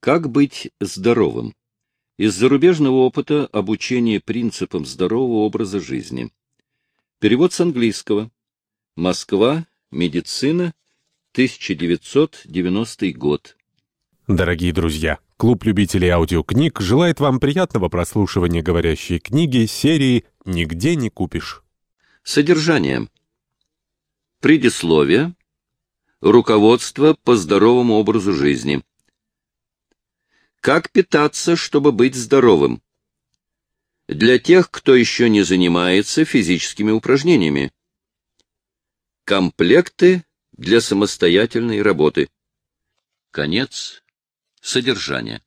Как быть здоровым? Из зарубежного опыта обучение принципам здорового образа жизни. Перевод с английского. Москва. Медицина. 1990 год. Дорогие друзья, клуб любителей аудиокниг желает вам приятного прослушивания говорящей книги серии «Нигде не купишь». Содержание. Предисловие. Руководство по здоровому образу жизни. Как питаться, чтобы быть здоровым? Для тех, кто еще не занимается физическими упражнениями. Комплекты для самостоятельной работы. Конец содержания.